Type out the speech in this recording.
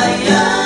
Yeah.